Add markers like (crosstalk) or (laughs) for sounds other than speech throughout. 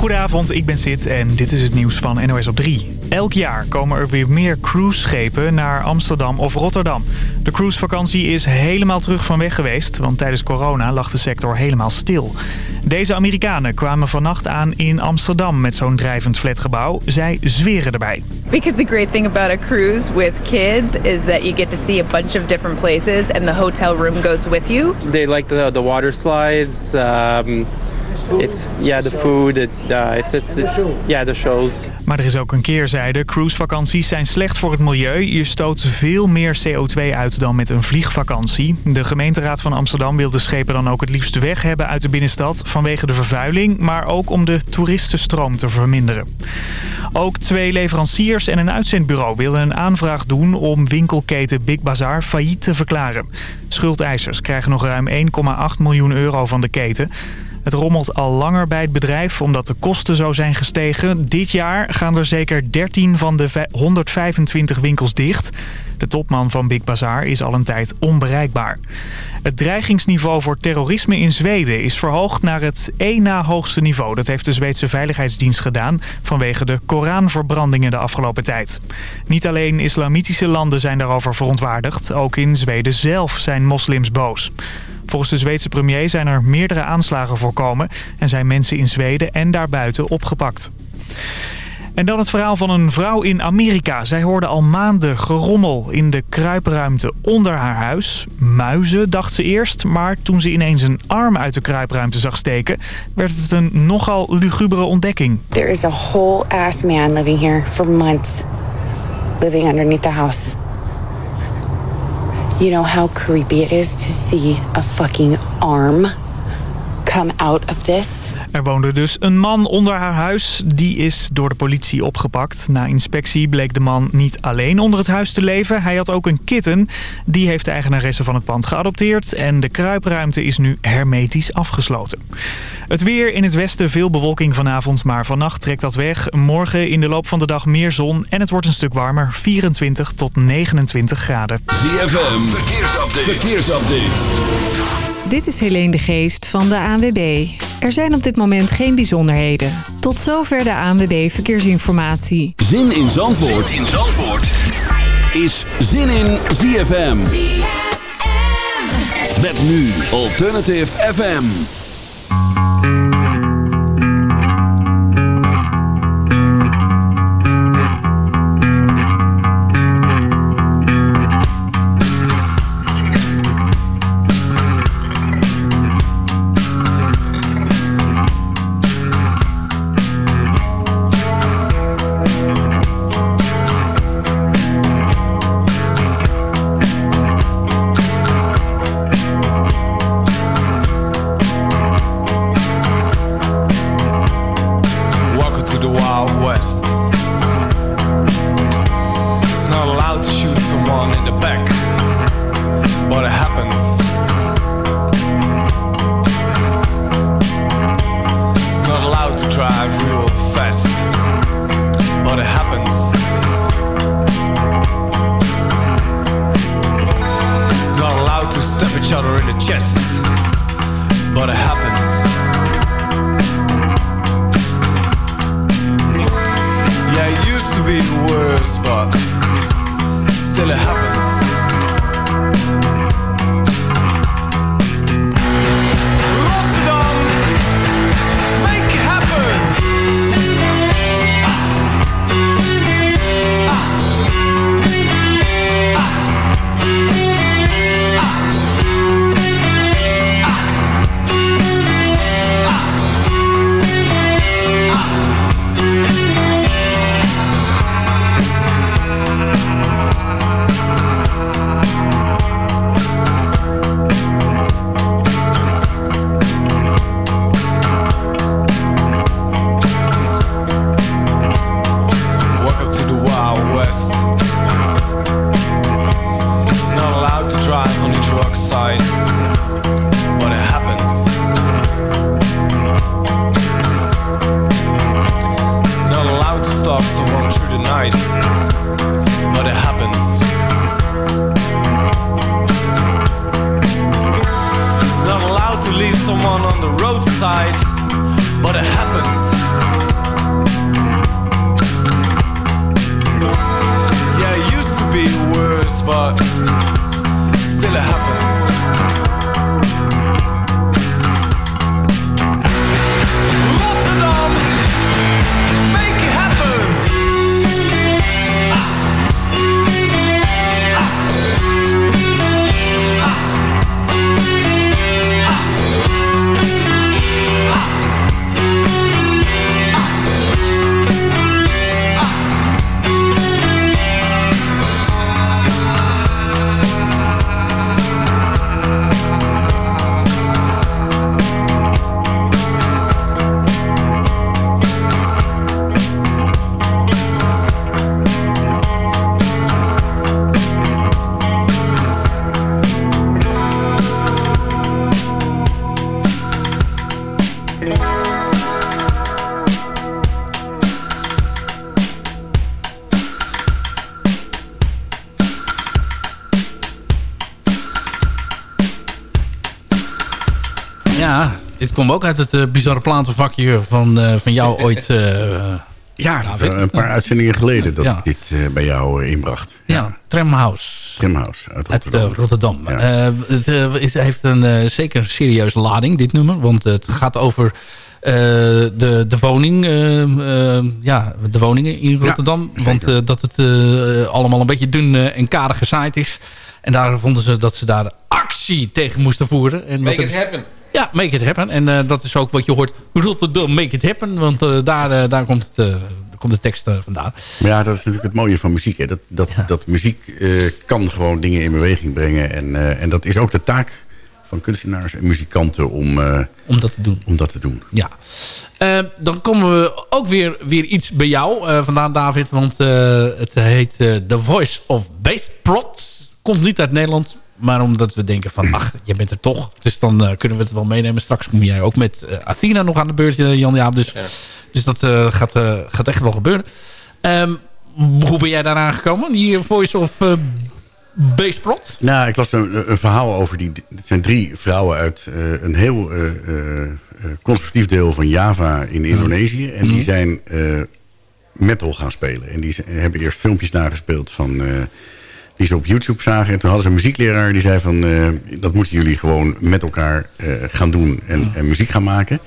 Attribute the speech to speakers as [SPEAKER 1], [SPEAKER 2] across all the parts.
[SPEAKER 1] Goedenavond, ik ben Sid en dit is het nieuws van NOS op 3. Elk jaar komen er weer meer cruiseschepen naar Amsterdam of Rotterdam. De cruisevakantie is helemaal terug van weg geweest, want tijdens corona lag de sector helemaal stil. Deze Amerikanen kwamen vannacht aan in Amsterdam met zo'n drijvend flatgebouw. Zij zweren erbij.
[SPEAKER 2] Because the great thing about a cruise with kids is that you get to see a bunch of different places and the hotel room goes with you.
[SPEAKER 3] They like the, the water slides. Um, it's yeah, the food. It, it's, it's, it's yeah, the shows.
[SPEAKER 1] Maar er is ook een keerzijde. Cruisevakanties zijn slecht voor het milieu. Je stoot veel meer CO2 uit dan met een vliegvakantie. De gemeenteraad van Amsterdam wil de schepen dan ook het liefst weg hebben uit de binnenstad... vanwege de vervuiling, maar ook om de toeristenstroom te verminderen. Ook twee leveranciers en een uitzendbureau willen een aanvraag doen... om winkelketen Big Bazaar failliet te verklaren. Schuldeisers krijgen nog ruim 1,8 miljoen euro van de keten... Het rommelt al langer bij het bedrijf omdat de kosten zo zijn gestegen. Dit jaar gaan er zeker 13 van de 125 winkels dicht. De topman van Big Bazaar is al een tijd onbereikbaar. Het dreigingsniveau voor terrorisme in Zweden is verhoogd naar het één na hoogste niveau. Dat heeft de Zweedse Veiligheidsdienst gedaan vanwege de Koranverbrandingen de afgelopen tijd. Niet alleen islamitische landen zijn daarover verontwaardigd. Ook in Zweden zelf zijn moslims boos. Volgens de Zweedse premier zijn er meerdere aanslagen voorkomen... en zijn mensen in Zweden en daarbuiten opgepakt. En dan het verhaal van een vrouw in Amerika. Zij hoorde al maanden gerommel in de kruipruimte onder haar huis. Muizen, dacht ze eerst. Maar toen ze ineens een arm uit de kruipruimte zag steken... werd het een nogal lugubere ontdekking.
[SPEAKER 4] There is a whole ass man living here for months. Living underneath the house. You know how creepy it is to see a fucking arm come out of this?
[SPEAKER 1] Er woonde dus een man onder haar huis. Die is door de politie opgepakt. Na inspectie bleek de man niet alleen onder het huis te leven. Hij had ook een kitten. Die heeft de eigenaresse van het pand geadopteerd. En de kruipruimte is nu hermetisch afgesloten. Het weer in het westen veel bewolking vanavond. Maar vannacht trekt dat weg. Morgen in de loop van de dag meer zon. En het wordt een stuk warmer. 24 tot 29 graden.
[SPEAKER 5] ZFM, verkeersupdate. verkeersupdate.
[SPEAKER 6] Dit is Helene de Geest van de ANWB. Er zijn op dit moment geen bijzonderheden. Tot zover de ANWB Verkeersinformatie.
[SPEAKER 5] Zin in Zandvoort, zin in Zandvoort. is Zin in ZFM. Met nu Alternative FM.
[SPEAKER 7] be world. Ook uit het uh, bizarre platenvakje van, uh, van jou (laughs) ooit. Uh,
[SPEAKER 8] ja, een paar uitzendingen geleden dat ja. ik dit bij jou inbracht.
[SPEAKER 7] Ja, ja Tramhouse.
[SPEAKER 8] Tramhouse uit Rotterdam.
[SPEAKER 7] Uit, Rotterdam. Ja. het is, heeft een zeker serieuze lading, dit nummer. Want het gaat over de, de woning, ja, de woningen in Rotterdam. want dat het allemaal een beetje dun en karig gezaaid is. En daar vonden ze dat ze daar actie tegen moesten voeren. En
[SPEAKER 9] make it happen.
[SPEAKER 7] Ja, make it happen. En uh, dat is ook wat je hoort. Rotterdam, make it happen. Want uh, daar, uh, daar komt, het, komt de tekst vandaan.
[SPEAKER 8] Maar ja, dat is natuurlijk het mooie van muziek. Hè. Dat, dat, ja. dat muziek kan gewoon dingen in beweging brengen. En, en dat is ook de taak van kunstenaars en muzikanten om,
[SPEAKER 7] om dat te doen.
[SPEAKER 8] Om dat te doen.
[SPEAKER 7] Ja. dan komen we ook weer, weer iets bij jou vandaan, David. Want het heet The Voice of Bass Prot komt niet uit Nederland. Maar omdat we denken van, ach, je bent er toch. Dus dan uh, kunnen we het wel meenemen. Straks kom jij ook met uh, Athena nog aan de beurt, Jan Jaap. Dus, ja. dus dat uh, gaat, gaat echt wel gebeuren. Um, hoe ben jij daaraan gekomen? Die Voice of Baseprot?
[SPEAKER 8] Nou, ik las een, een, verhaal over die... Het zijn drie vrouwen uit een heel conservatief deel van Java in Indonesië. En die mhm. zijn metal gaan spelen. En die hebben eerst filmpjes nagespeeld van die ze op YouTube zagen. En toen hadden ze een muziekleraar die zei van... Uh, dat moeten jullie gewoon met elkaar uh, gaan doen en, en, muziek gaan maken.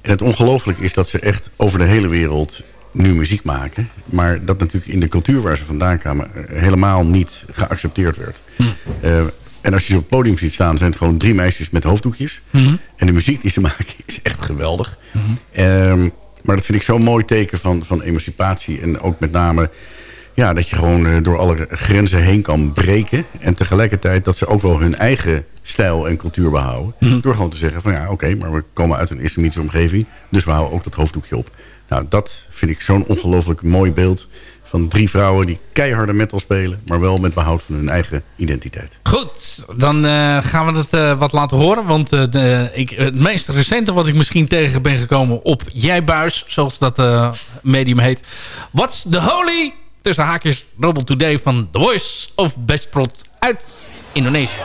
[SPEAKER 8] En het ongelooflijke is dat ze echt over de hele wereld nu muziek maken. Maar dat natuurlijk in de cultuur waar ze vandaan kwamen... Eh, helemaal niet geaccepteerd werd. Hm. Uh, en als je ze op het podium ziet staan... zijn het gewoon drie meisjes met hoofddoekjes. Hm. En de muziek die ze (laughs) maken is echt geweldig. Hm. Um, maar dat vind ik zo'n mooi teken van, van emancipatie. En ook met name ja, dat je gewoon eh, door alle grenzen heen kan breken. En tegelijkertijd dat ze ook wel hun eigen stijl en cultuur behouden. Mhm. Door gewoon te zeggen van ja, oké, maar we komen uit een islamitische omgeving. Dus we houden ook dat hoofddoekje op. Nou, dat vind ik zo'n ongelooflijk mooi beeld van drie vrouwen die keiharde metal spelen... maar wel met behoud van hun eigen identiteit.
[SPEAKER 7] Goed, dan uh, gaan we het uh, wat laten horen. Want uh, de, ik, het meest recente wat ik misschien tegen ben gekomen op Jijbuis... zoals dat medium heet. What's the Holy tussen haakjes Robot Today van The Voice of Best Prot uit Indonesië.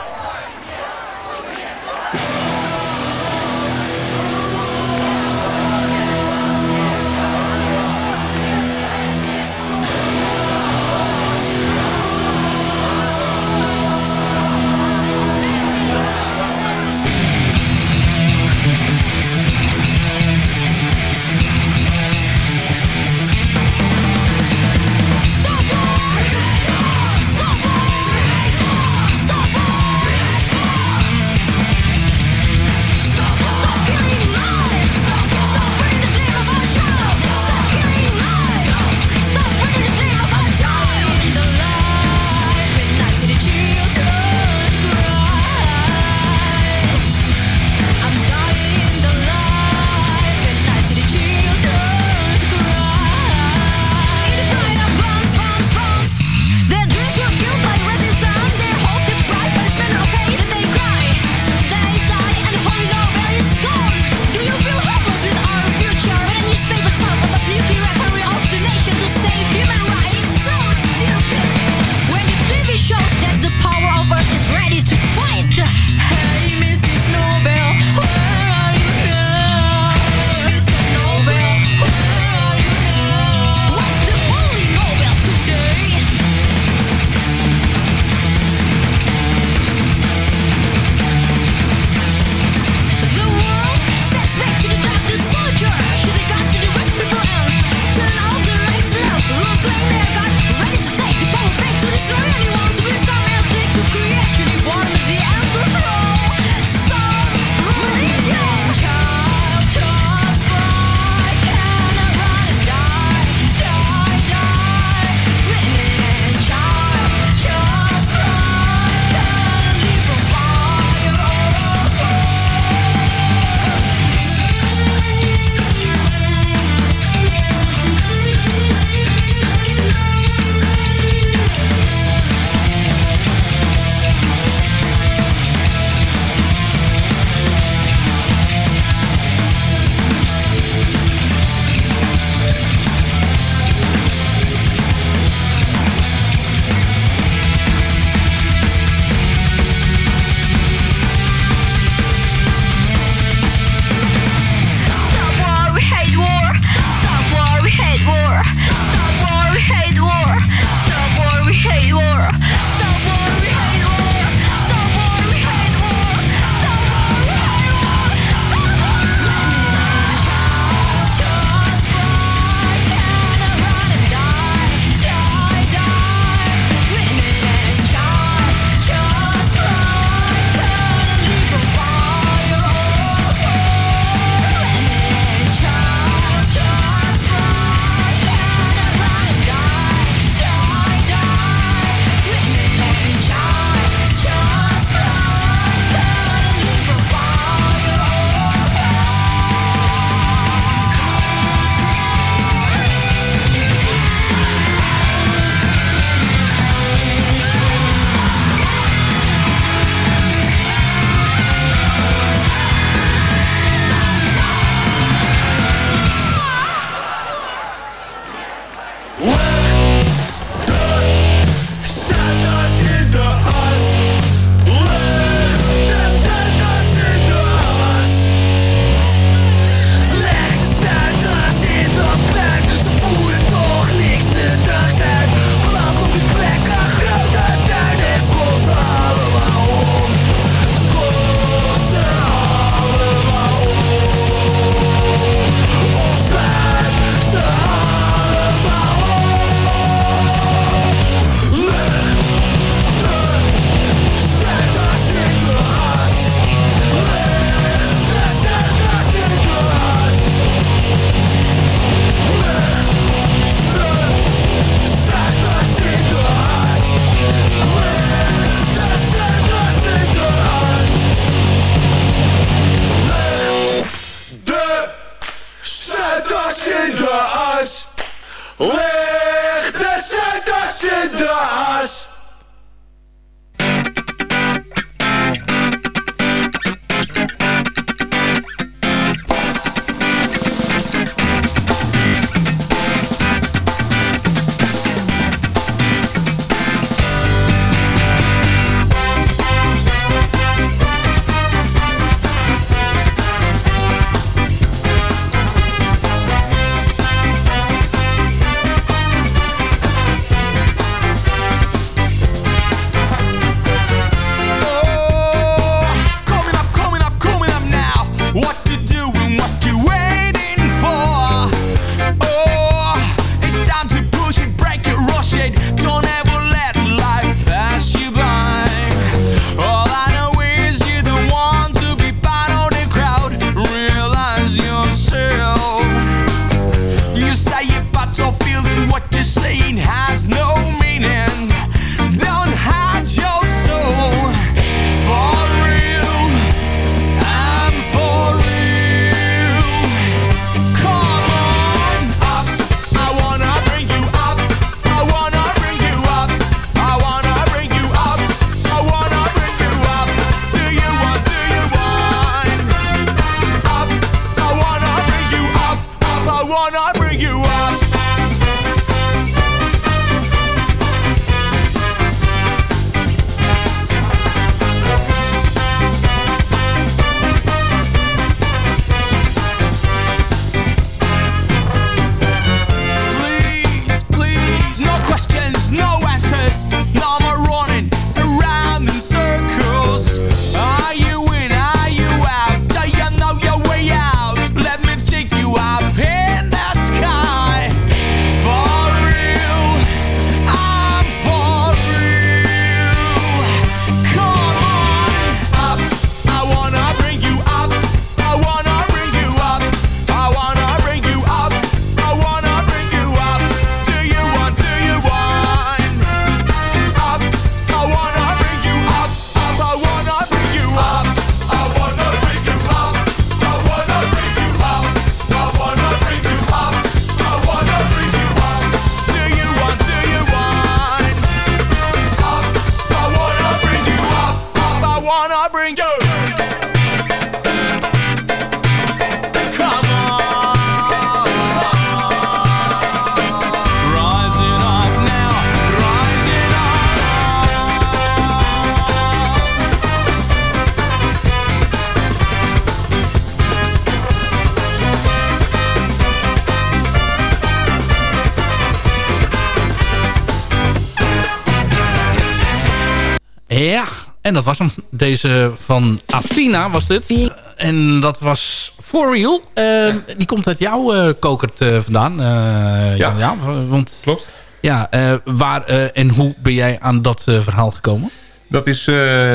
[SPEAKER 7] Dat was hem. Deze van Athena was dit. En dat was For Real. Eh, Die komt uit jouw eh, kokert eh, vandaan. eh, Jan, ja. want,
[SPEAKER 10] Klopt.
[SPEAKER 7] Ja, eh, waar en hoe ben jij aan dat verhaal gekomen?
[SPEAKER 10] Dat is eh,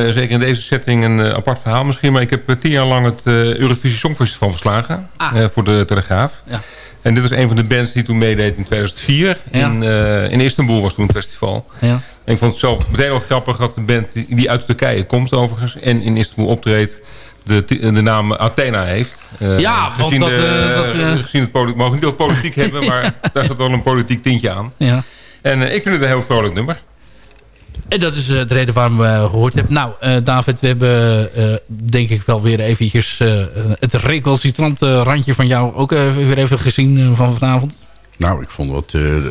[SPEAKER 10] zeker in deze setting een apart verhaal misschien. Maar ik heb tien jaar lang het Eurovisie Songfestival verslagen. eh, voor de Telegraaf.
[SPEAKER 7] Ja.
[SPEAKER 10] En dit was een van de bands die toen meedeed in 2004.
[SPEAKER 7] Ja.
[SPEAKER 10] In, eh, in Istanbul was toen het festival.
[SPEAKER 7] Ja.
[SPEAKER 10] En ik vond het zelf meteen wel grappig dat een band die, uit Turkije komt overigens. En in Istanbul optreedt. De, de naam Athena heeft. Eh,
[SPEAKER 7] Ja,
[SPEAKER 10] gezien
[SPEAKER 7] dat,
[SPEAKER 10] de-
[SPEAKER 7] eh, dat, eh,
[SPEAKER 10] gezien het politiek, mogen niet over politiek (laughs) hebben, maar daar zat wel een politiek tintje aan.
[SPEAKER 7] Ja.
[SPEAKER 10] En ik vind het een heel vrolijk nummer.
[SPEAKER 7] En dat is de reden waarom we gehoord hebben. Nou, David, we hebben denk ik wel weer eventjes het recalcitrante randje van jou ook weer even gezien van vanavond.
[SPEAKER 8] Nou, ik vond wat eh, eh,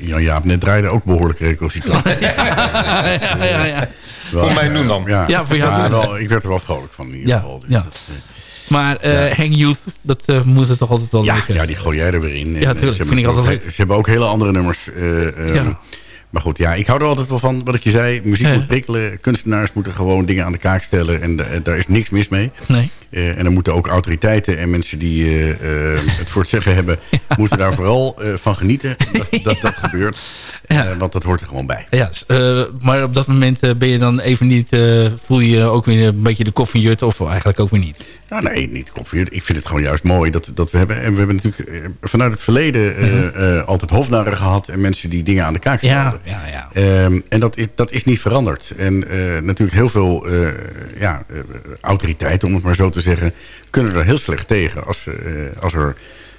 [SPEAKER 8] Jan-Jaap net draaide ook behoorlijk recalcitrant. (laughs)
[SPEAKER 7] ja, ja, ja.
[SPEAKER 10] Voor mij doen dan.
[SPEAKER 8] Ja,
[SPEAKER 7] Ja, voor jou
[SPEAKER 8] Maar wel, ik werd er wel vrolijk van in ieder
[SPEAKER 7] Ja,
[SPEAKER 8] geval. Dus
[SPEAKER 7] ja.
[SPEAKER 8] dat, eh,
[SPEAKER 7] Maar eh Hang Youth, dat eh, moet het toch altijd wel
[SPEAKER 8] ja, ja, die gooi jij er weer in. En,
[SPEAKER 7] Ja,
[SPEAKER 8] eh,
[SPEAKER 7] tuurlijk,
[SPEAKER 8] ze
[SPEAKER 7] vind
[SPEAKER 8] hebben
[SPEAKER 7] ik altijd
[SPEAKER 8] ook-
[SPEAKER 7] leuk.
[SPEAKER 8] Ze hebben ook hele andere nummers. eh, ehm,
[SPEAKER 7] Ja.
[SPEAKER 8] Maar goed, ja, ik hou er altijd wel van, wat ik je zei. Muziek
[SPEAKER 7] Ja.
[SPEAKER 8] moet prikkelen. Kunstenaars moeten gewoon dingen aan de kaak stellen. En eh, daar is niks mis mee.
[SPEAKER 7] Nee.
[SPEAKER 8] Eh, en dan moeten ook autoriteiten en mensen die eh, eh, (laughs) het voor het zeggen hebben... moeten daar vooral van genieten dat dat, (laughs) dat gebeurt.
[SPEAKER 7] Ja.
[SPEAKER 8] Want dat hoort er gewoon bij.
[SPEAKER 7] Ja, maar op dat moment ben je dan even niet... voel je je ook weer een beetje de koffiejut of eigenlijk ook weer niet?
[SPEAKER 8] Nou, nee, niet kopieerd. Ik vind het gewoon juist mooi dat, dat we hebben. En we hebben natuurlijk vanuit het verleden eh, altijd hofnarren gehad. En mensen die dingen aan de kaak stelden.
[SPEAKER 7] Mhm. Ja, ja, ja.
[SPEAKER 8] Ehm, en dat is, dat is niet veranderd. En natuurlijk heel veel ja, autoriteiten, om het maar zo te zeggen... kunnen er heel slecht tegen als, eh, als er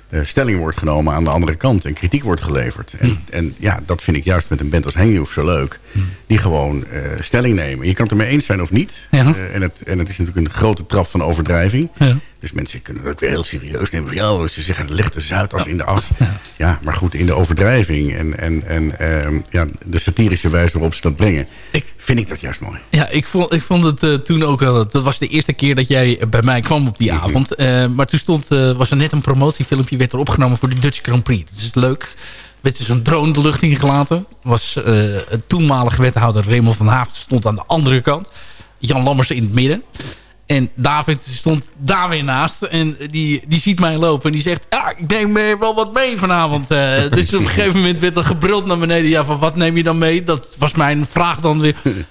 [SPEAKER 8] eh, stelling wordt genomen aan de andere kant en kritiek wordt geleverd. En, en ja, dat vind ik juist met een band als Henghoef zo leuk. Die gewoon eh, stelling nemen. Je kan het ermee eens zijn of niet.
[SPEAKER 7] Ja.
[SPEAKER 8] En, het, en het is natuurlijk een grote trap van overdrijving.
[SPEAKER 7] Ja.
[SPEAKER 8] Dus mensen kunnen dat weer heel serieus nemen. Ja, ze zeggen het ligt de Zuidas in de as. (laughs) Ja, maar goed, in de overdrijving en, en, en ehm, ja, de satirische wijze waarop ze dat brengen... vind ik dat juist mooi.
[SPEAKER 7] Ja, ik vond, ik vond het eh, toen ook wel... Dat was de eerste keer dat jij bij mij kwam op die avond. Eh, maar toen stond, eh, was er net een promotiefilmpje... werd er opgenomen voor de Dutch Grand Prix. Dat is leuk. werd dus een drone de lucht ingelaten. Was het toenmalige wethouder Raymond van Haafd stond aan de andere kant. Jan Lammers in het midden. En David stond daar weer naast. En die, die ziet mij lopen. En die zegt, ja, ik neem wel wat mee vanavond. Eh, dus op een gegeven moment werd er gebruld naar beneden. Ja, van wat neem je dan mee? Dat was mijn vraag dan weer. (laughs)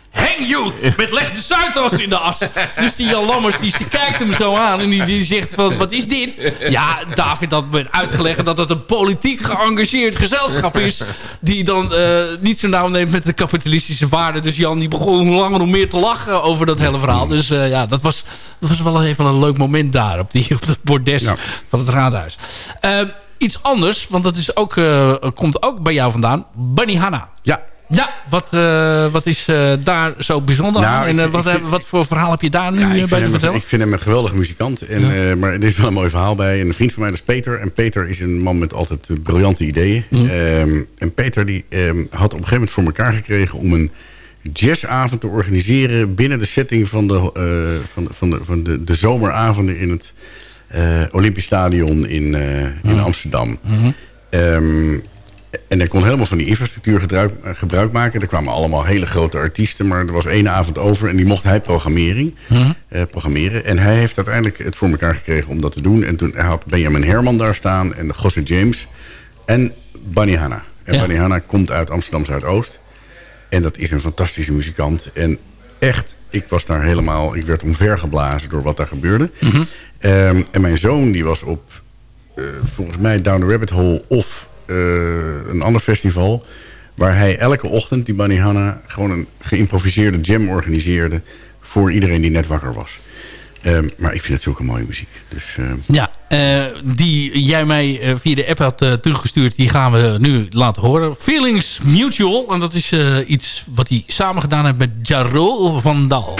[SPEAKER 7] Youth! Met leg de Zuidas in de as. Dus die Jan Lammers, die, die kijkt hem zo aan. En die, die zegt van, wat is dit? Ja, David had me uitgelegd dat het een politiek geëngageerd gezelschap is. Die dan eh, niet zo nauw neemt met de kapitalistische waarden. Dus Jan die begon hoe langer hoe meer te lachen over dat hele verhaal. Dus eh, ja, dat was, dat was wel even een leuk moment daar. Op, die, op het bordes van het raadhuis. Eh, iets anders, want dat is ook, eh, komt ook bij jou vandaan. Bunny Hanna.
[SPEAKER 8] Ja.
[SPEAKER 7] Ja, wat, eh, wat is eh, daar zo bijzonder
[SPEAKER 8] Nou,
[SPEAKER 7] aan? En eh, wat, wat voor verhaal heb je daar nu
[SPEAKER 8] Ja,
[SPEAKER 7] bij te vertellen?
[SPEAKER 8] ik vind hem een geweldige muzikant. En, maar er is wel een mooi verhaal bij. Een vriend van mij dat is Peter. En Peter is een man met altijd briljante ideeën. Ehm, en Peter die, ehm, had op een gegeven moment voor elkaar gekregen... om een jazzavond te organiseren... binnen de setting van de, van, de- van, de, van de, de zomeravonden... in het Olympisch Stadion in, in Amsterdam. Ehm, en hij kon helemaal van die infrastructuur gebruik, eh, gebruik maken. Er kwamen allemaal hele grote artiesten, maar er was één avond over en die mocht hij programmering, eh, programmeren. En hij heeft uiteindelijk het voor elkaar gekregen om dat te doen. En toen had Benjamin Herman daar staan en Gosse James en Bunny Hanna. En
[SPEAKER 7] Ja.
[SPEAKER 8] Bunny Hanna komt uit Amsterdam Zuidoost. En dat is een fantastische muzikant. En echt, ik was daar helemaal, ik werd omvergeblazen door wat daar gebeurde. Ehm, en mijn zoon die was op eh, volgens mij Down the Rabbit Hole of een ander festival. Waar hij elke ochtend, die Bunny Hanna, gewoon een geïmproviseerde jam organiseerde. Voor iedereen die net wakker was. Ehm, maar ik vind het zulke mooie muziek. Dus, eh,
[SPEAKER 7] Ja, eh, die jij mij eh, via de app had eh, teruggestuurd, die gaan we nu laten horen. Feelings Mutual, en dat is eh, iets wat hij samen gedaan heeft met Jaro van Dal.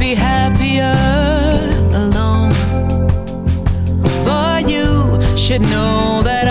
[SPEAKER 11] Be happier alone. But you should know that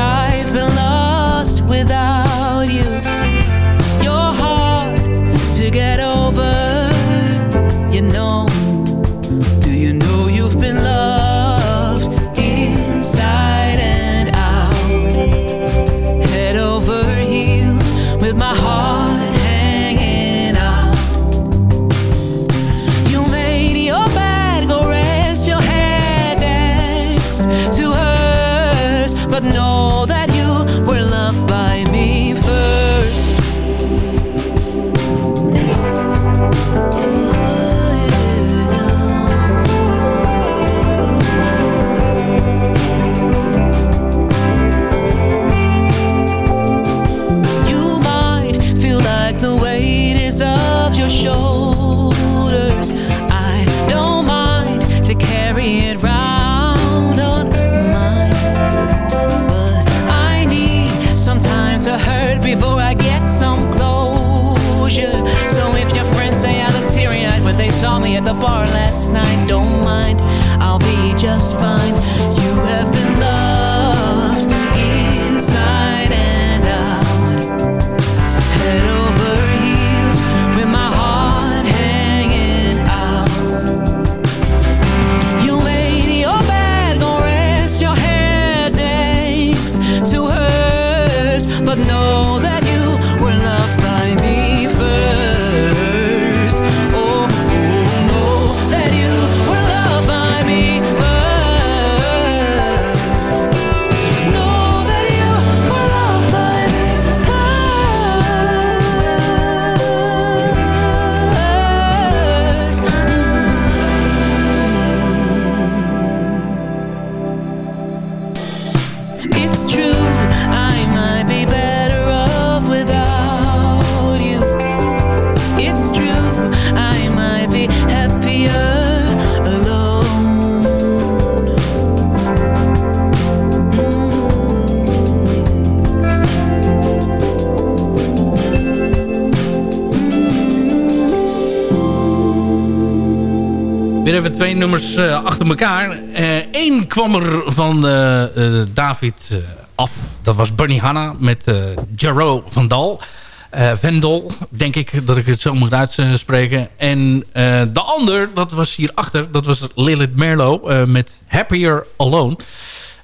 [SPEAKER 7] twee nummers eh, achter elkaar. Eén kwam er van eh, eh, David eh, af. Dat was Bunny Hanna met eh Jaro van Dal. Eh, Vendel, denk ik dat ik het zo moet uitspreken. En eh, de ander, dat was hierachter. Dat was Lilith Merlo eh, met Happier Alone.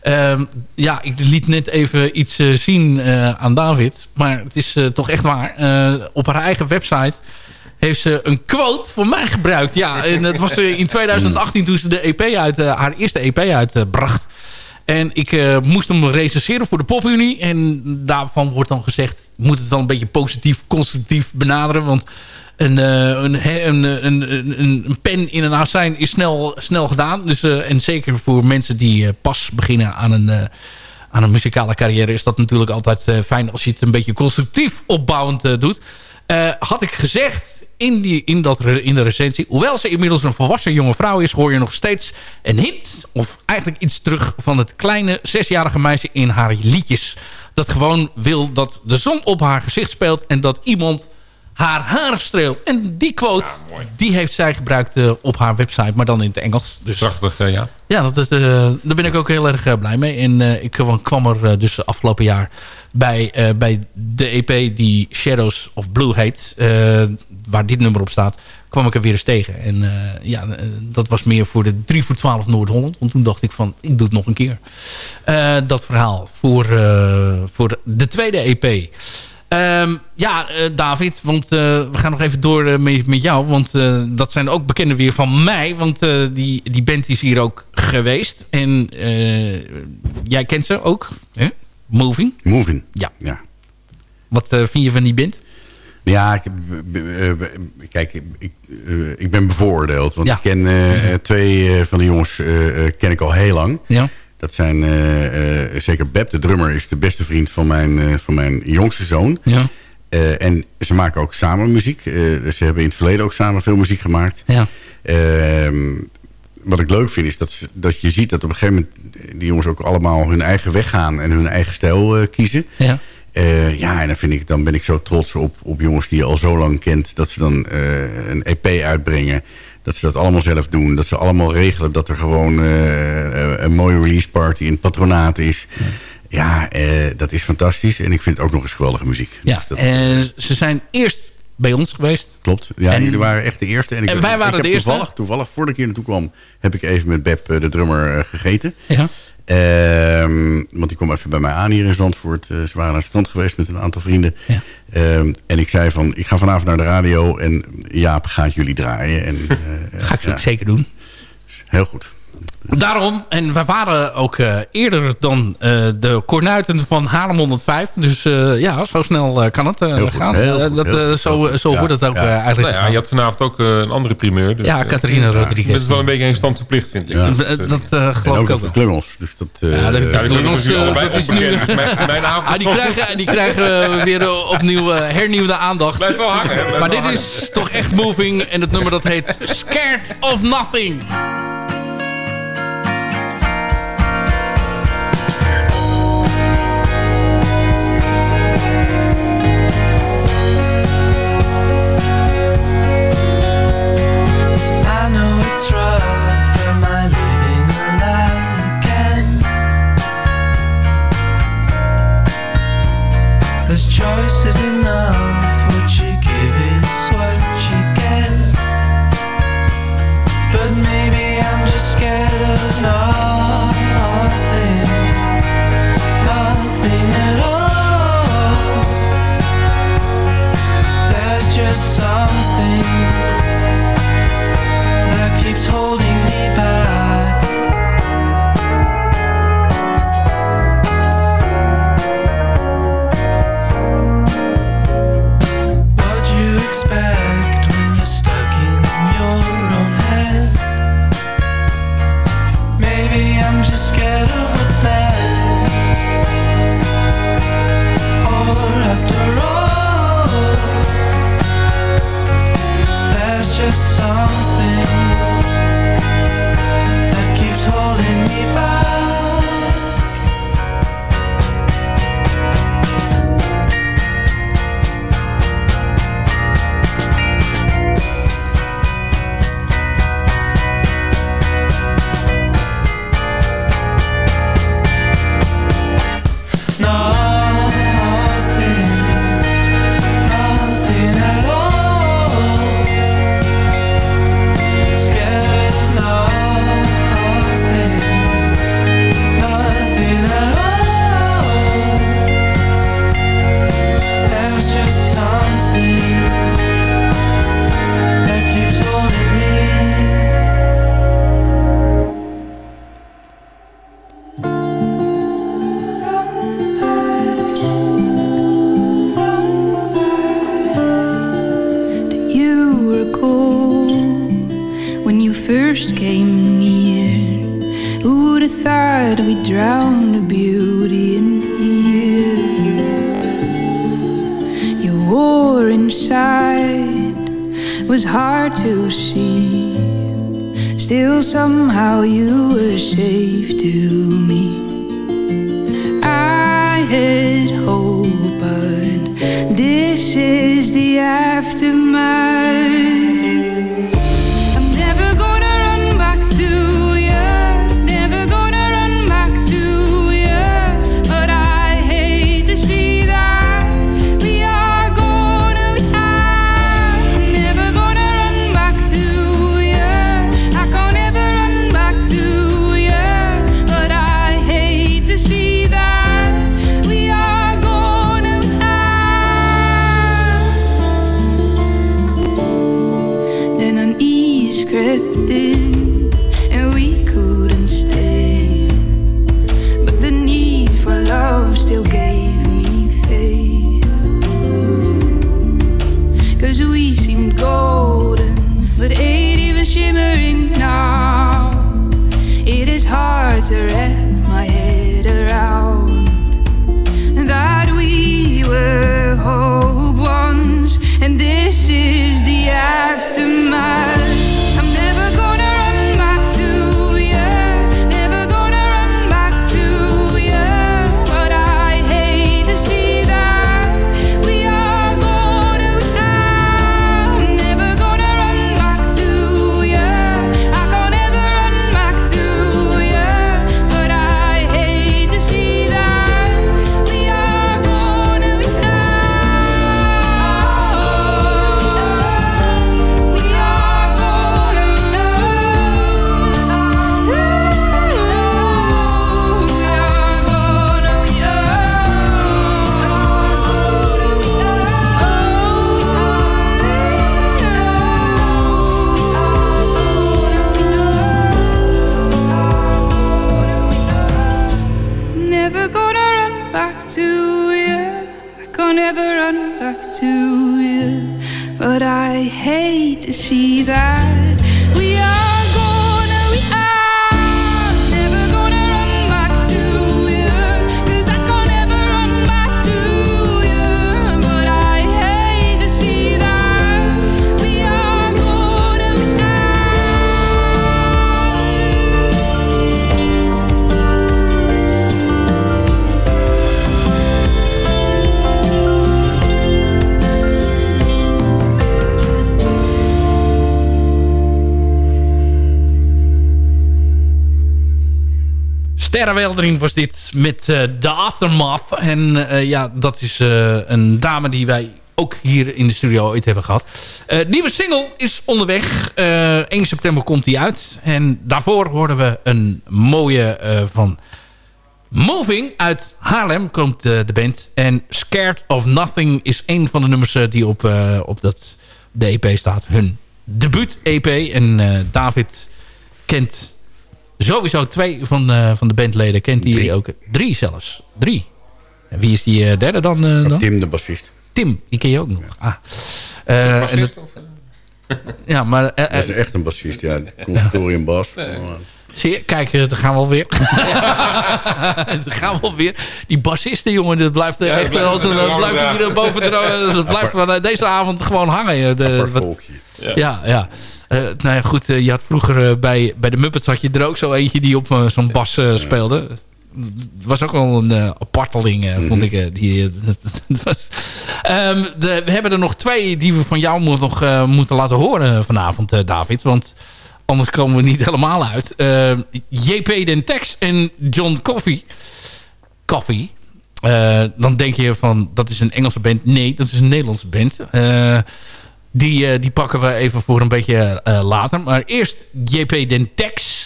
[SPEAKER 7] Ehm, ja, ik liet net even iets eh, zien eh, aan David. Maar het is eh, toch echt waar. Eh, op haar eigen website heeft ze een quote voor mij gebruikt. Ja, en dat was eh, in 2018 toen ze de EP uit, eh, haar eerste EP uitbracht. En ik eh, moest hem recenseren voor de PopUnie. En daarvan wordt dan gezegd... moet het wel een beetje positief, constructief benaderen. Want een, eh, een, een, een, pen in een azijn is snel, snel gedaan. Dus, eh, en zeker voor mensen die eh, pas beginnen aan een... eh, aan een muzikale carrière is dat natuurlijk altijd eh, fijn als je het een beetje constructief opbouwend eh, doet. Eh, had ik gezegd in, die, in, dat, in de recensie... hoewel ze inmiddels een volwassen jonge vrouw is... hoor je nog steeds een hint of eigenlijk iets terug... van het kleine zesjarige meisje in haar liedjes. Dat gewoon wil dat de zon op haar gezicht speelt... en dat iemand haar haar streelt. En die quote, die heeft zij gebruikt eh, op haar website... maar dan in het Engels. Dus
[SPEAKER 10] Prachtig, eh, ja.
[SPEAKER 7] ja, dat is, eh, daar ben ik ook heel erg blij mee. En ik kwam- er dus afgelopen jaar bij, bij de EP die Shadows of Blue heet. waar dit nummer op staat, kwam ik er weer eens tegen. En ja, dat was meer voor de 3 voor 12 Noord-Holland. Want toen dacht ik van, ik doe het nog een keer. Dat verhaal voor, voor de tweede EP. Ehm, ja, eh, David, want eh, we gaan nog even door eh, met, met jou. Want dat zijn ook bekenden weer van mij. Want die, die band is hier ook geweest. En jij kent ze ook, hè? Moving.
[SPEAKER 8] Moving.
[SPEAKER 7] Ja.
[SPEAKER 8] ja.
[SPEAKER 7] Wat vind je van die band?
[SPEAKER 8] Ja, ik, kijk, ik, ik ben bevooroordeeld. Want
[SPEAKER 7] Ja.
[SPEAKER 8] ik ken eh, twee van de jongens ken ik al heel lang.
[SPEAKER 7] Ja.
[SPEAKER 8] Dat zijn eh, eh, zeker Beb, de drummer, is de beste vriend van mijn, eh, van mijn jongste zoon.
[SPEAKER 7] Ja.
[SPEAKER 8] En ze maken ook samen muziek. Eh, ze hebben in het verleden ook samen veel muziek gemaakt.
[SPEAKER 7] Ja.
[SPEAKER 8] Ehm, wat ik leuk vind is dat, ze, dat je ziet dat op een gegeven moment... die jongens ook allemaal hun eigen weg gaan en hun eigen stijl kiezen.
[SPEAKER 7] Ja.
[SPEAKER 8] Ja, en dan, vind ik, dan ben ik zo trots op, op jongens die je al zo lang kent... dat ze dan een EP uitbrengen. Dat ze dat allemaal zelf doen. Dat ze allemaal regelen dat er gewoon eh, een mooie release party in het patronaat is. Ja, eh, dat is fantastisch. En ik vind het ook nog eens geweldige muziek.
[SPEAKER 12] Ja,
[SPEAKER 8] Dus dat-
[SPEAKER 12] ze zijn eerst bij ons geweest.
[SPEAKER 8] Klopt. Ja,
[SPEAKER 12] En-
[SPEAKER 8] jullie waren echt de eerste. En, ik
[SPEAKER 12] En wij waren
[SPEAKER 8] ik
[SPEAKER 12] de eerste.
[SPEAKER 8] Toevallig, toevallig, voordat ik hier naartoe kwam, heb ik even met Beb, eh, de drummer, eh, gegeten.
[SPEAKER 12] Ja.
[SPEAKER 8] Ehm, want die kwam even bij mij aan hier in Zandvoort. Eh, ze waren naar het strand geweest met een aantal vrienden. Ehm, en ik zei van, ik ga vanavond naar de radio en Jaap gaat jullie draaien. En, (laughs) eh,
[SPEAKER 12] Ga ik
[SPEAKER 8] ja,
[SPEAKER 12] zeker doen.
[SPEAKER 8] Heel goed.
[SPEAKER 12] Daarom, en we waren ook eh, eerder dan eh, de kornuiten van Haarlem 105. Dus eh, ja, zo snel kan het
[SPEAKER 10] Heel goed,
[SPEAKER 12] gaan.
[SPEAKER 10] heel goed,
[SPEAKER 12] dat,
[SPEAKER 10] heel
[SPEAKER 12] eh, zo zo
[SPEAKER 10] Ja,
[SPEAKER 12] wordt het ook
[SPEAKER 10] ja.
[SPEAKER 12] eigenlijk
[SPEAKER 10] Nou ja, je had vanavond ook een andere primeur. Dus,
[SPEAKER 12] Ja, Catharina Rodriguez.
[SPEAKER 10] Dat is wel een beetje een stand verplicht, vind ik.
[SPEAKER 8] Ja.
[SPEAKER 10] Dus,
[SPEAKER 12] dat eh, geloof ik
[SPEAKER 8] ook de klungels. Dus dat, eh,
[SPEAKER 12] Ja, de, de
[SPEAKER 10] die
[SPEAKER 12] klungels, dat is nu...
[SPEAKER 10] Dus mijn- mijn avond-
[SPEAKER 12] Ah, die krijgen, die krijgen weer opnieuw hernieuwde aandacht.
[SPEAKER 10] Blijf wel hangen, hè, blijf
[SPEAKER 12] Maar
[SPEAKER 10] wel
[SPEAKER 12] dit is toch echt moving. En het nummer dat heet Scared of Nothing.
[SPEAKER 7] Sterrenweldering was dit met eh The Aftermath. En eh, ja, dat is eh, een dame die wij ook hier in de studio ooit hebben gehad. Eh, nieuwe single is onderweg. Eh 1 september komt die uit. En daarvoor hoorden we een mooie eh, van Moving uit Haarlem komt eh, de band. En Scared of Nothing is een van de nummers eh, die op, eh, op dat, de EP staat. Hun debuut-EP. En eh, David kent sowieso twee van, eh, van de bandleden. Kent hij ook. Drie zelfs. Drie. En wie is die eh, derde dan? eh, dan?
[SPEAKER 8] Tim, de bassist.
[SPEAKER 7] Tim, die ken je ook nog. Ah. Eh, en dat- ja, maar...
[SPEAKER 8] Dat is echt een bassist, ja. Conservatorium bas.
[SPEAKER 7] Zie je, kijk, eh, daar gaan we alweer. daar (laughs) gaan we alweer. Die bassisten, jongen, dat blijft eh,
[SPEAKER 10] Ja,
[SPEAKER 7] echt
[SPEAKER 10] blijft
[SPEAKER 7] als dat blijft hier boven de, (laughs) dat blijft van, eh, deze avond gewoon hangen. eh, De, wat- ja, ja. Eh, nou ja, goed, eh, je had vroeger eh, bij, bij de Muppets had je er ook zo eentje die op eh, zo'n bas eh, speelde. Het was ook wel een eh, aparteling, eh, vond ik. eh, die, eh, het was, Ehm, de, we hebben er nog twee die we van jou moet, nog eh, moeten laten horen vanavond, eh, David. Want anders komen we niet helemaal uit. Ehm, JP Den Tex en John Coffee. Coffee. Eh, dan denk je van, dat is een Engelse band. Nee, dat is een Nederlandse band. Eh, die, eh, die pakken we even voor een beetje later. Maar eerst JP Den Tex.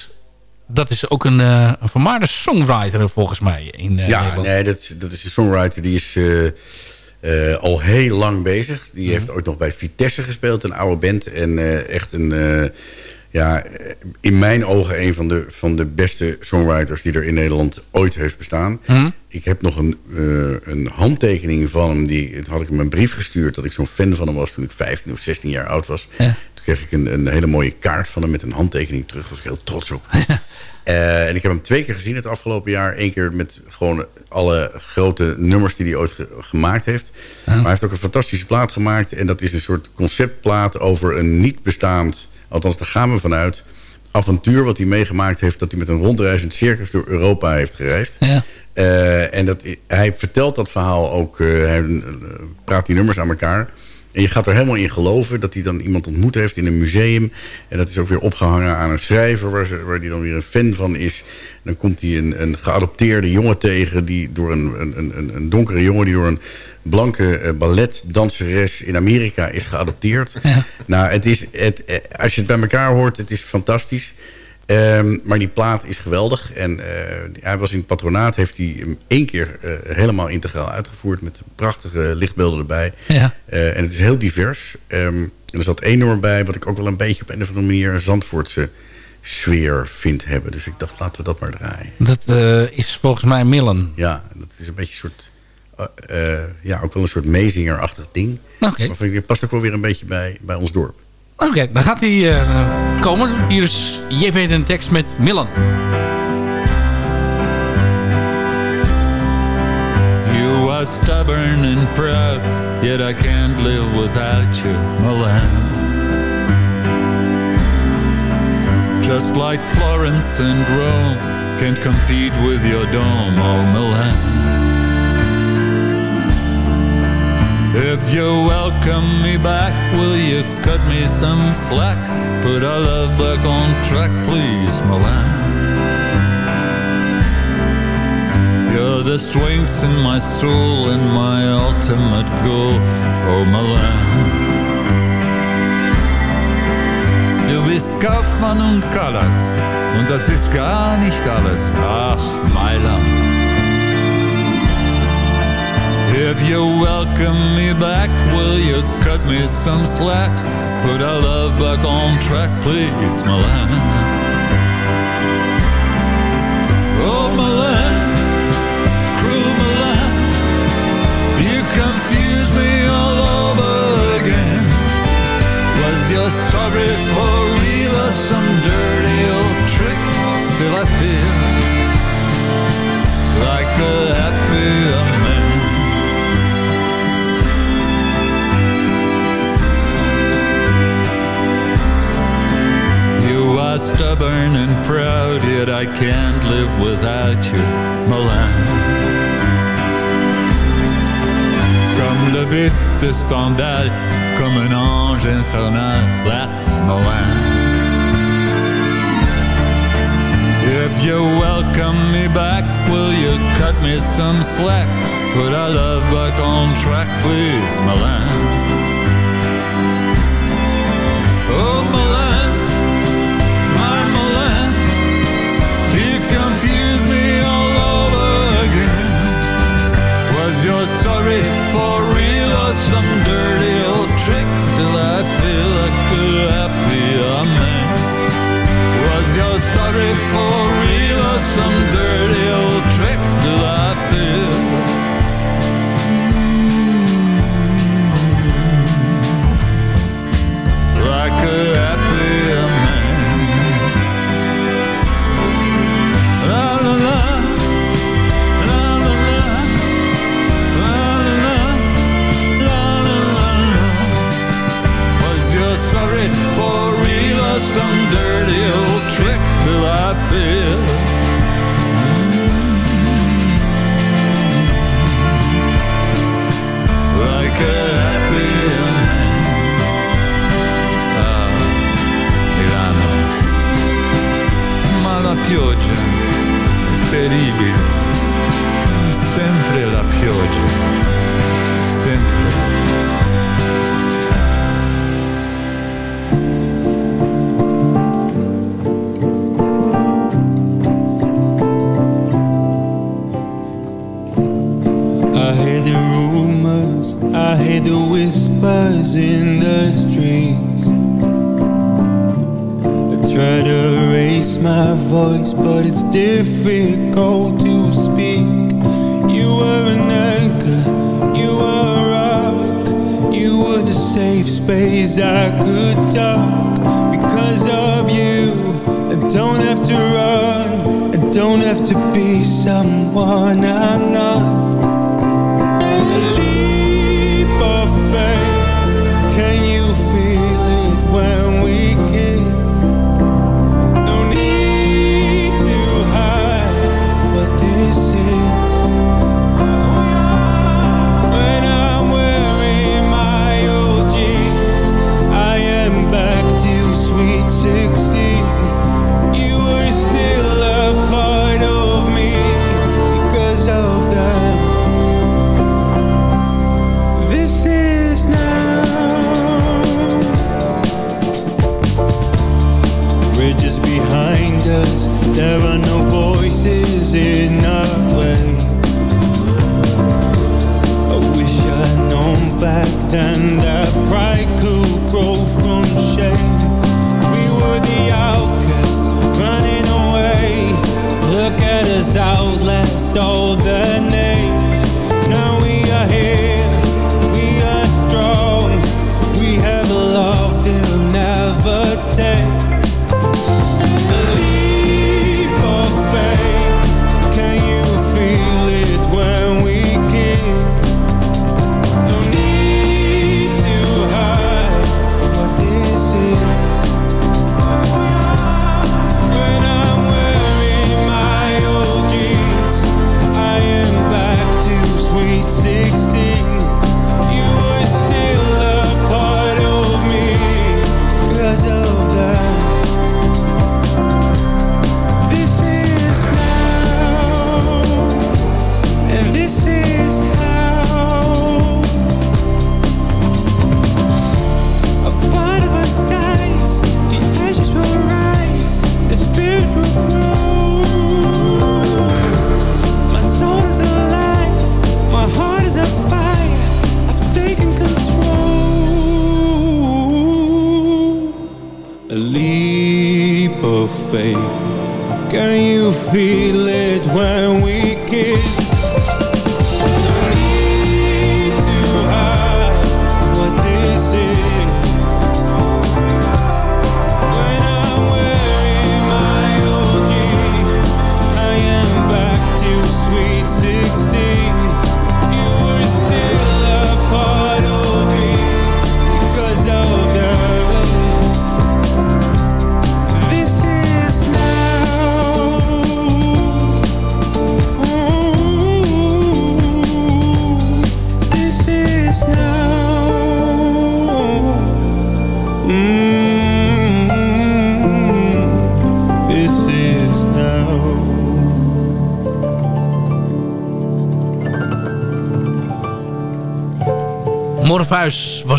[SPEAKER 7] Dat is ook een, een vermaarde songwriter volgens mij in
[SPEAKER 8] ja,
[SPEAKER 7] Nederland.
[SPEAKER 8] nee, dat, dat is een songwriter die is al heel lang bezig.
[SPEAKER 7] Mhm.
[SPEAKER 8] Die heeft ook nog bij Vitesse gespeeld, een oude band. En echt een, ja, in mijn ogen een van de, van de beste songwriters die er in Nederland ooit heeft bestaan.
[SPEAKER 7] Mhm.
[SPEAKER 8] Ik heb nog een, eh, een handtekening van hem. Die, toen had ik hem een brief gestuurd dat ik zo'n fan van hem was toen ik 15 of 16 jaar oud was.
[SPEAKER 7] Ja.
[SPEAKER 8] Toen kreeg ik een, een hele mooie kaart van hem met een handtekening terug. Daar was ik heel trots op. (laughs) Eh, en ik heb hem twee keer gezien het afgelopen jaar. Eén keer met gewoon alle grote nummers die hij ooit ge- gemaakt heeft. Maar hij heeft ook een fantastische plaat gemaakt. En dat is een soort conceptplaat over een niet bestaand... althans daar gaan we vanuit... avontuur wat hij meegemaakt heeft... dat hij met een rondreizend circus door Europa heeft gereisd.
[SPEAKER 7] Ja.
[SPEAKER 8] Eh, en dat, hij vertelt dat verhaal ook... eh, hij eh, praat die nummers aan elkaar... En je gaat er helemaal in geloven dat hij dan iemand ontmoet heeft in een museum. En dat is ook weer opgehangen aan een schrijver waar, ze, waar hij dan weer een fan van is. En dan komt hij een, een geadopteerde jongen tegen... Die door een, een, een, een donkere jongen die door een blanke eh, balletdanseres in Amerika is geadopteerd. Nou, het is, het, eh, als je het bij elkaar hoort, het is fantastisch. Ehm, maar die plaat is geweldig. En eh, hij was in het patronaat, heeft hij hem één keer eh, helemaal integraal uitgevoerd... met prachtige lichtbeelden erbij.
[SPEAKER 7] Ja.
[SPEAKER 8] Eh, en het is heel divers. Ehm, en er zat één nummer bij wat ik ook wel een beetje op een of andere manier... een Zandvoortse sfeer vind hebben. Dus ik dacht, laten we dat maar draaien.
[SPEAKER 7] Dat is volgens mij Millen.
[SPEAKER 8] Ja, dat is een beetje een soort... ja, ook wel een soort meezingerachtig ding.
[SPEAKER 7] Oké.
[SPEAKER 8] Maar vind ik, past ook wel weer een beetje bij, bij ons dorp.
[SPEAKER 7] Oké, dan gaat hij eh, komen. Hier is JP Den Tex met Millen.
[SPEAKER 13] You are stubborn and proud, yet I can't live without you, Milan. Just like Florence and Rome can't compete with your dome, oh Milan. If you welcome me back, will you cut me some slack? Put our love back on track, please, Milan. You're the strength in my soul and my ultimate goal, oh Milan. Du bist Kaufmann und Callas und das ist gar nicht alles, ach Mailand. If you welcome me back, will you cut me some slack? Put our love back on track, please, Milan. Oh, Milan, cruel Milan, you confuse
[SPEAKER 14] me
[SPEAKER 13] all over again. Was your sorry for real or some dirty old trick? Still I feel like a happy stubborn
[SPEAKER 14] and proud, yet I can't live without you, Milan. Comme le bif de Stendhal, comme un ange infernal, that's Milan. If you welcome me back, will you cut me some slack? Put our love back on track, please, Milan. Oh, Milan. sorry for real or some dirty old trick. Still I feel like a happier man. Was your sorry for real or some dirty old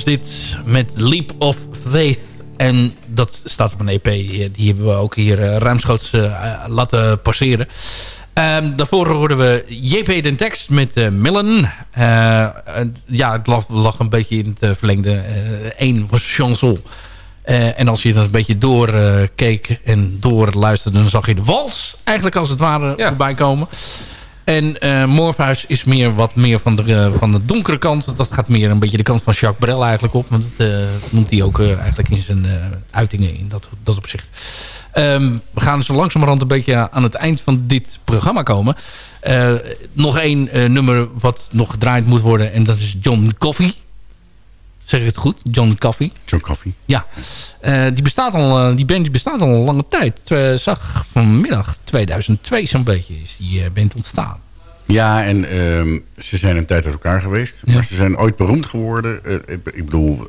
[SPEAKER 7] dit met Leap of Faith. En dat staat op een EP. Die, die hebben we ook hier uh, ruimschoots uh, laten passeren. Um, daarvoor hoorden we JP Den Tekst met uh, Millen. ja, het lag, lag, een beetje in het verlengde. Eén was chanson. en als je dan een beetje doorkeek en doorluisterde... dan zag je de wals eigenlijk als het ware ja. voorbij komen. En uh, Morpheus is meer wat meer van de, uh, van de donkere kant. Dat gaat meer een beetje de kant van Jacques Brel eigenlijk op. Want dat uh, noemt hij ook eigenlijk in zijn uitingen in dat, dat opzicht. Um, we gaan zo langzamerhand een beetje aan het eind van dit programma komen. nog één nummer wat nog gedraaid moet worden. En dat is John Coffee. Zeg ik het goed? John Coffee.
[SPEAKER 8] John Coffee.
[SPEAKER 7] Ja. die, bestaat al, die band die bestaat al een lange tijd. Zag vanmiddag 2002 zo'n beetje is die band ontstaan.
[SPEAKER 8] Ja, en uh, ze zijn een tijd uit elkaar geweest. Maar ja. ze zijn ooit beroemd geworden. Ik, ik, bedoel,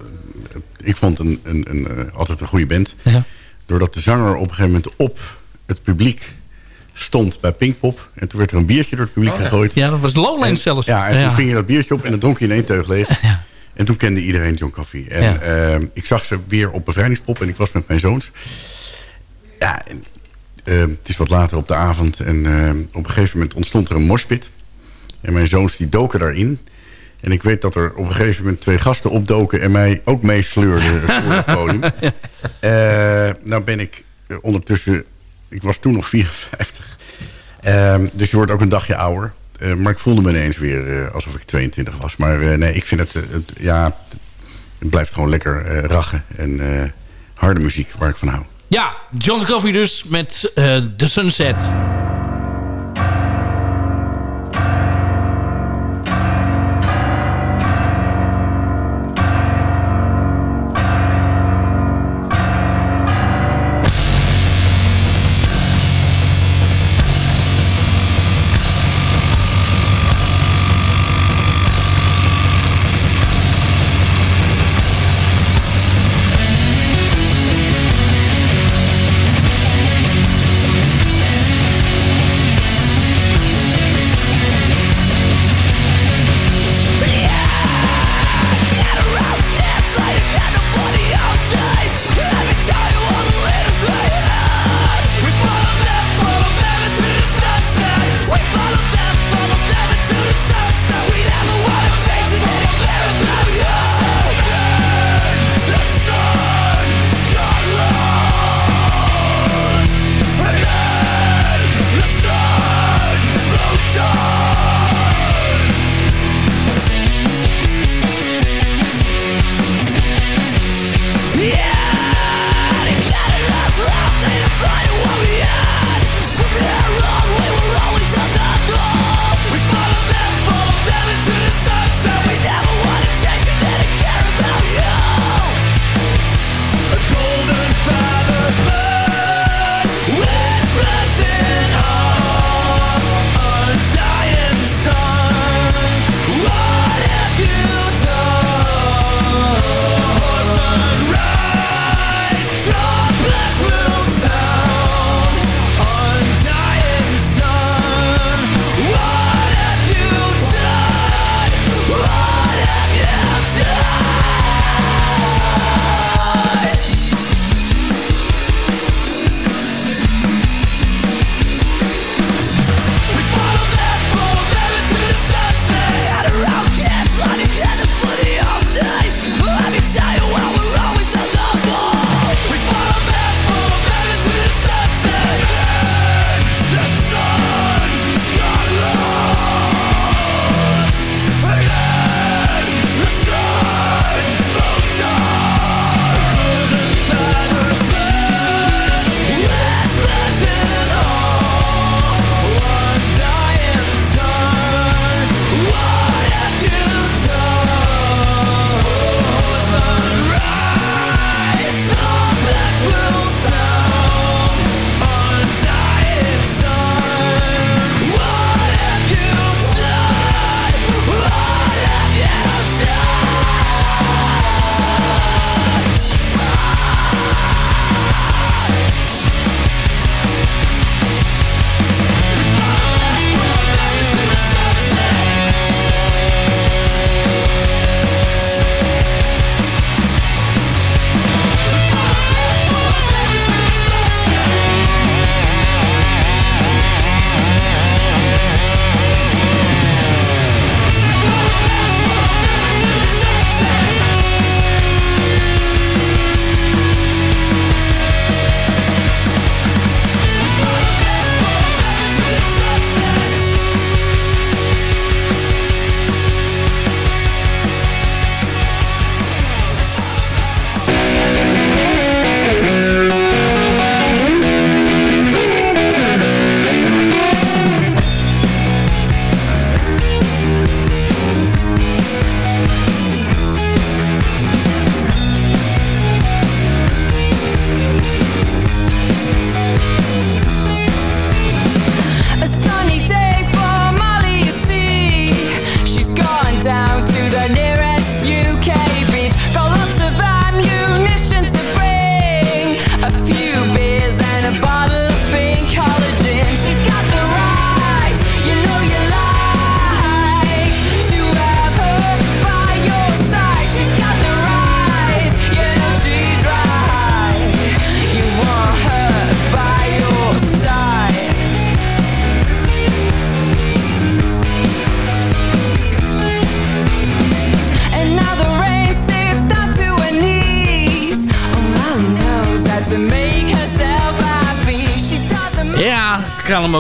[SPEAKER 8] ik vond een, een, een, altijd een goede band.
[SPEAKER 7] Ja.
[SPEAKER 8] Doordat de zanger op een gegeven moment op het publiek stond bij Pinkpop. En toen werd er een biertje door het publiek
[SPEAKER 7] oh,
[SPEAKER 8] gegooid.
[SPEAKER 7] Ja, dat was Lowlands zelfs.
[SPEAKER 8] Ja, en toen ving je dat biertje op en dan dronk je in één teug leeg. En toen kende iedereen John Coffee. En ja. uh, ik zag ze weer op bevrijdingspop en ik was met mijn zoons. Ja, en, uh, het is wat later op de avond en uh, op een gegeven moment ontstond er een morspit. En mijn zoons die doken daarin. En ik weet dat er op een gegeven moment twee gasten opdoken... en mij ook meesleurden (laughs) voor het podium. Uh, nou ben ik ondertussen... Ik was toen nog 54. dus je wordt ook een dagje ouder. Uh, maar ik voelde me ineens weer uh, alsof ik 22 was. Maar uh, nee, ik vind het, ja, het blijft gewoon lekker rachen. En harde muziek waar ik van hou.
[SPEAKER 7] Ja, John Coffey dus met The Sunset.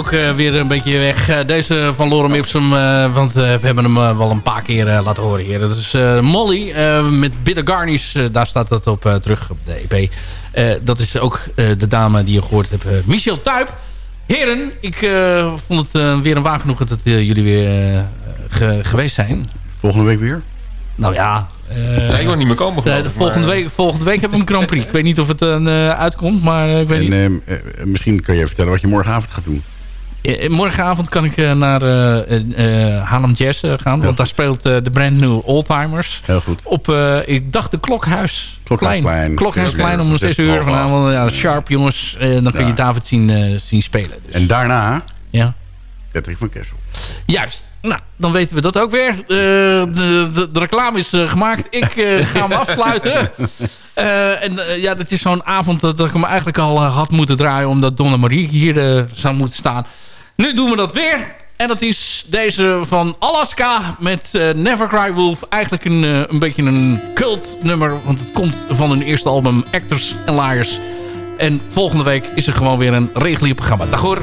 [SPEAKER 7] Ook eh, weer een beetje weg. Eh, deze van Lorem Ipsum, eh, want eh, we hebben hem eh, wel een paar keer eh, laten horen hier. Dat is eh, Molly eh, met Bitter Garnish. daar staat het op eh, terug op de EP. Eh, dat is ook eh, de dame die je gehoord hebt, Michel Tuip. Heren, ik eh, vond het eh, weer een waar genoegen dat jullie weer eh, ge- geweest zijn.
[SPEAKER 8] Volgende week weer?
[SPEAKER 7] Nou ja. eh,
[SPEAKER 10] Nee, ik wil niet meer komen,
[SPEAKER 7] de
[SPEAKER 10] ik,
[SPEAKER 7] volgende,
[SPEAKER 10] maar-
[SPEAKER 7] week, volgende week hebben we een Grand Prix. Ik weet niet of het er eh, uitkomt, maar eh, ik weet niet.
[SPEAKER 8] En eh, eh, misschien kan je vertellen wat je morgenavond gaat doen.
[SPEAKER 7] Eh, Morgenavond kan ik eh, naar eh, eh, eh, Haarlem Jazz eh, gaan. want daar speelt eh, de brand new Oldtimers.
[SPEAKER 8] Heel goed.
[SPEAKER 7] Op, eh, ik dacht de Klokhuisplein.
[SPEAKER 8] Klokhuisplein.
[SPEAKER 7] Klokhuisplein om
[SPEAKER 8] Zes uur,
[SPEAKER 7] 6
[SPEAKER 8] zes
[SPEAKER 7] uur vanavond. Ja, sharp jongens. Eh, dan kun je. David zien, eh, zien spelen. Dus.
[SPEAKER 8] En daarna
[SPEAKER 7] Ja.
[SPEAKER 8] Patrick van Kessel.
[SPEAKER 7] Juist. Nou, dan weten we dat ook weer. Eh, de, de, de reclame is eh, gemaakt. Ik eh, ga hem afsluiten. (laughs) Eh, en eh, ja, dat is zo'n avond dat, dat ik hem eigenlijk al eh, had moeten draaien... omdat Donna Marie hier eh, zou moeten staan. Nu doen we dat weer. En dat is deze van Alaska met eh, Never Cry Wolf. Eigenlijk een, eh, een beetje een cult nummer. Want het komt van hun eerste album Actors and Liars. En volgende week is er gewoon weer een regulier programma. Dag hoor.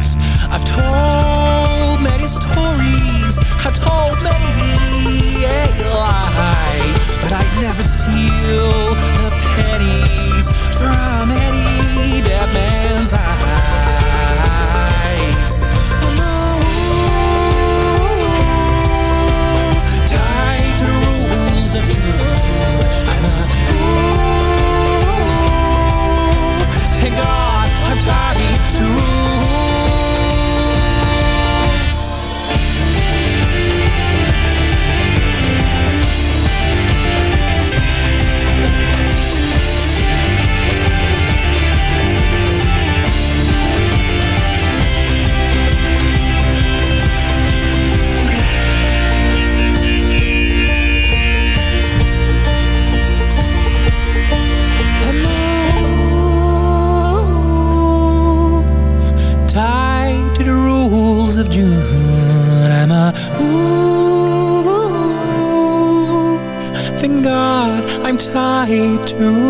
[SPEAKER 15] Lies. I've told many stories, I've told many a lie, but I'd never steal the pennies from any tied to.